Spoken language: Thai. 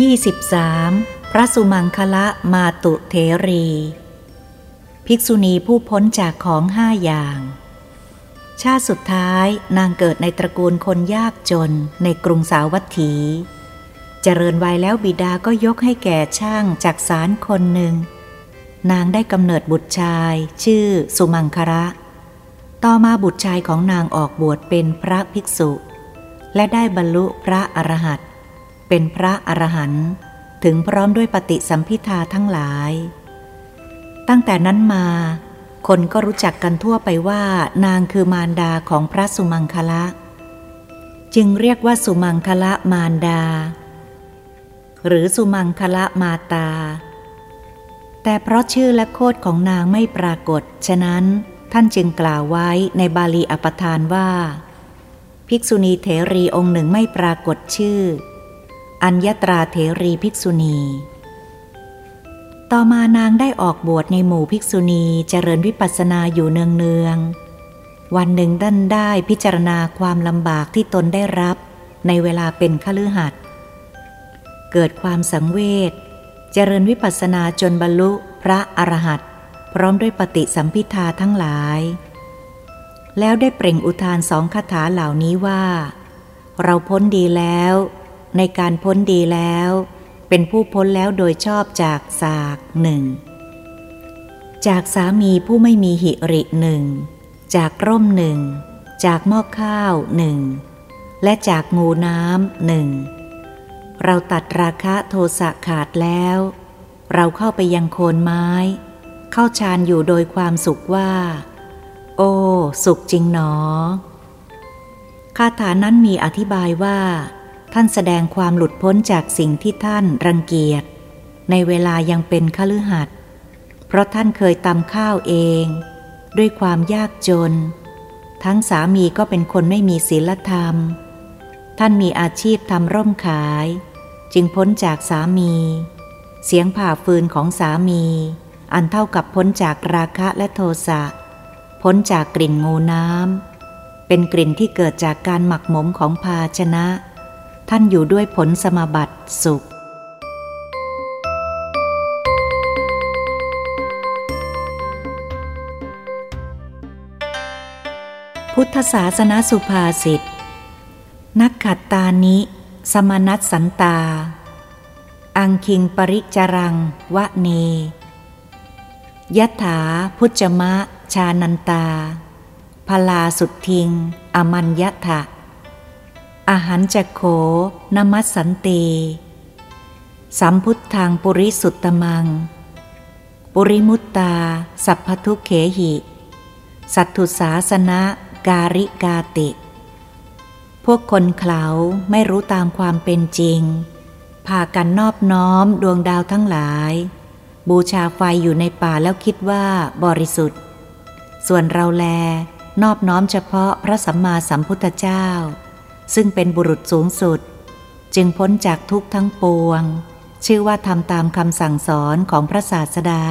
ที่สิบสามพระสุมังคละมาตุเทรี ภิกษุณีผู้พ้นจากของห้าอย่าง ชาติสุดท้ายนางเกิดในตระกูลคนยากจนในกรุงสาวัตถี เจริญวัยแล้วบิดาก็ยกให้แก่ช่างจากสารคนหนึ่ง นางได้กำเนิดบุตรชาย ชื่อสุมังคระต่อมาบุตรชายของนางออกบวชเป็นพระภิกษุ และได้บรรลุพระอรหันต์ เป็นพระอรหันต์ถึงพร้อมด้วยปฏิสัมพิทาทั้งหลาย ตั้งแต่นั้นมา คนก็รู้จักกันทั่วไปว่านางคือมารดาของพระสุมังคละ จึงเรียกว่าสุมังคละมารดา หรือสุมังคละมาตา แต่เพราะชื่อและโคดของนางไม่ปรากฏ ฉะนั้นท่านจึงกล่าวไว้ในบาลีอปทานว่า ภิกษุณีเถรีองค์หนึ่งไม่ปรากฏชื่อ อัญญตราเถรีภิกษุณี ต่อมานางได้ออกบวชในหมู่ภิกษุณีเจริญวิปัสสนาอยู่เนืองๆวันหนึ่งดันได้พิจารณาความลำบากที่ตนได้รับในเวลาเป็นขลือหัดเกิดความสังเวชเจริญวิปัสสนาจนบรรลุพระอรหันต์พร้อมด้วยปฏิสัมพิทาทั้งหลาย แล้วได้เปล่งอุทานสองคาถาเหล่านี้ว่า เราพ้นดีแล้ว ในการพ้นดีแล้ว เป็นผู้พ้นแล้วโดยชอบจากสากหนึ่ง จากสามีผู้ไม่มีหิริหนึ่ง จากร่มหนึ่ง จากหม้อข้าวหนึ่ง และจากงูน้ำหนึ่ง เราตัดราคะโทสะขาดแล้ว เราเข้าไปยังโคนไม้ เข้าฌานอยู่โดยความสุขว่า โอ้ สุขจริงหนอคาถานั้นมีอธิบายว่า ท่านแสดงความหลุดพ้นจากสิ่งที่ท่านรังเกียจ ในเวลายังเป็นขลือหัดเพราะท่านเคยตำข้าวเอง ด้วยความยากจน ทั้งสามีก็เป็นคนไม่มีศีลธรรม ท่านมีอาชีพทำร่มขาย จึงพ้นจากสามี เสียงผ่าฟืนของสามี อันเท่ากับพ้นจากราคะและโทสะ พ้นจากกลิ่นงูน้ำเป็นกลิ่นที่เกิดจากการหมักหมมของภาชนะ ท่านอยู่ด้วยผลสมบัติสุข พุทธศาสนสุภาษิต นักขัดตานิ สมนัตสันตา อังคิงปริจรัง วะเนยถาพุจมะ ชานันตา พลาสุททิง อมัญยถะ อาหารจะโขนมัสสันตีสัมพุทธังปุริสุตตมัง ปุริมุตตา สัพพทุเขหิ สัตถุสาสนะการิกาติ พวกคนเขาไม่รู้ตามความเป็นจริง พากันนอบน้อมดวงดาวทั้งหลาย บูชาไฟอยู่ในป่าแล้วคิดว่าบริสุทธิ์ ส่วนเราแล นอบน้อมเฉพาะพระสัมมาสัมพุทธเจ้า ซึ่งเป็นบุรุษสูงสุด จึงพ้นจากทุกทั้งปวง ชื่อว่าทำตามคำสั่งสอนของพระศาสดา